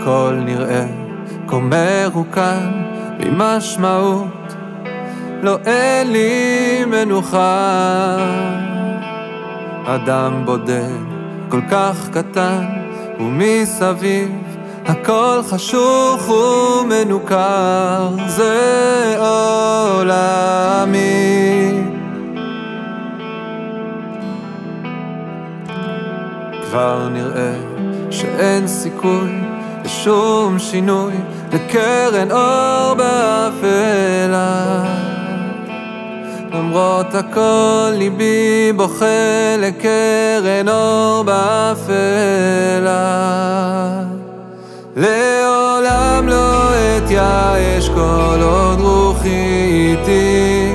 הכל נראה כה מרוקן ממשמעות, לא אין לי מנוחה. אדם בודד כל כך קטן, ומסביב הכל חשוך ומנוכר, זה עולמי. כבר נראה שאין סיכוי לשום שינוי, לקרן אור באפלה. למרות הכל ליבי בוכה לקרן אור באפלה. לעולם לא אתייאש כל עוד רוחי איתי,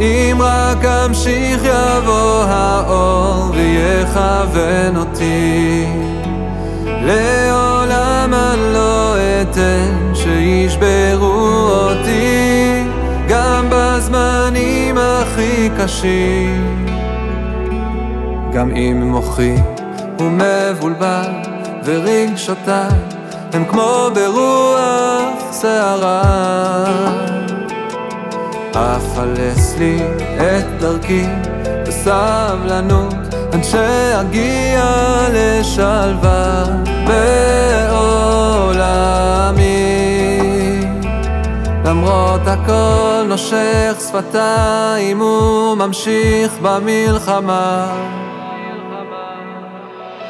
אם רק אמשיך יבוא האור ויכוון אותי. אתן שישברו אותי, גם בזמנים הכי קשים. גם אם מוחי הוא מבולבל ורגשותיי הם כמו ברוח שערה. אפלס לי את דרכי בסבלנות עד שאגיע לשלווה הכל נושך שפתיים וממשיך במלחמה.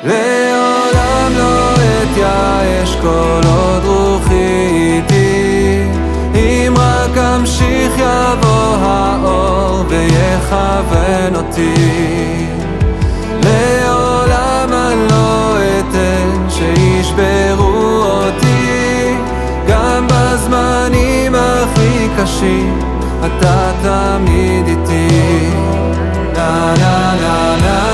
לעולם לא אתייאש כל עוד רוחי איתי אם רק אמשיך יבוא האור ויכוון אותי לעולם אני לא אתן שישברו אתה תמיד איתי. נה נה נה נה